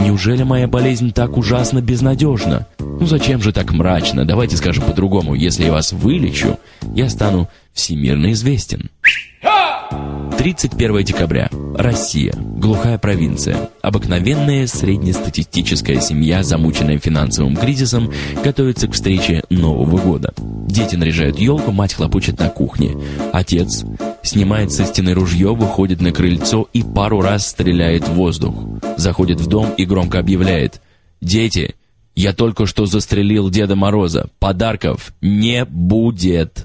Неужели моя болезнь так ужасно безнадежна? Ну зачем же так мрачно? Давайте скажем по-другому. Если я вас вылечу, я стану всемирно известен. 31 декабря. Россия. Глухая провинция. Обыкновенная среднестатистическая семья, замученная финансовым кризисом, готовится к встрече Нового года. Дети наряжают елку, мать хлопочет на кухне. Отец снимает со стены ружье, выходит на крыльцо и пару раз стреляет в воздух. Заходит в дом и громко объявляет «Дети, я только что застрелил Деда Мороза. Подарков не будет!»